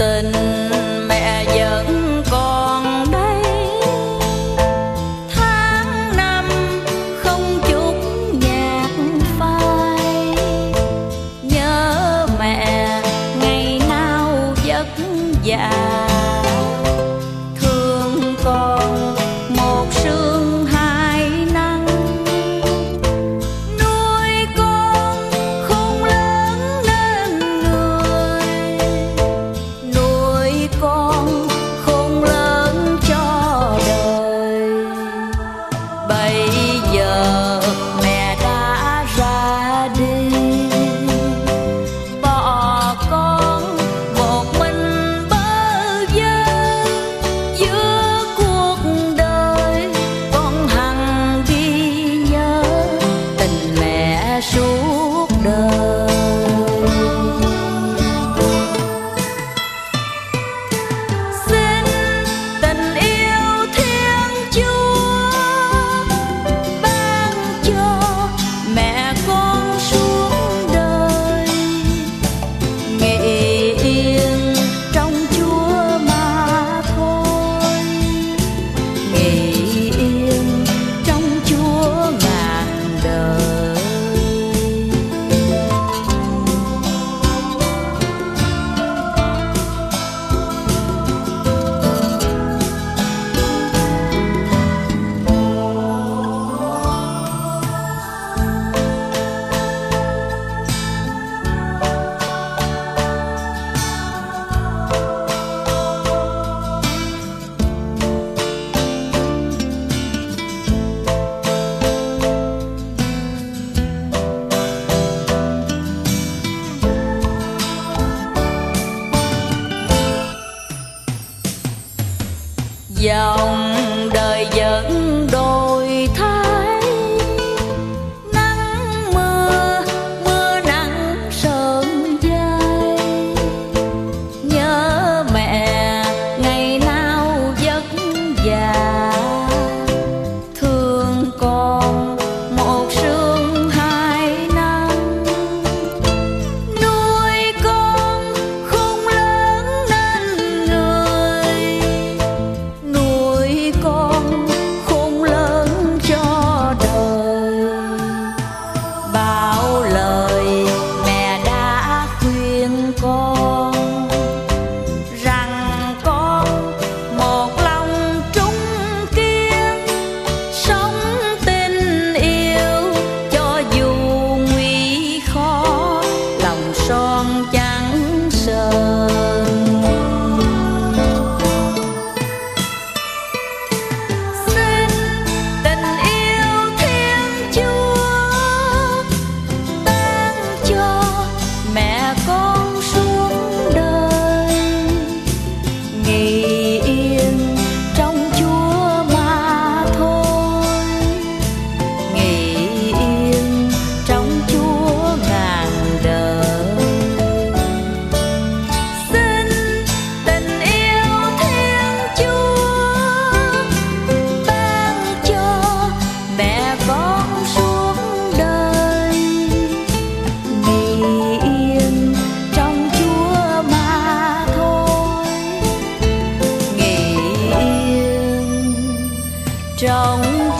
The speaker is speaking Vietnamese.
tình trong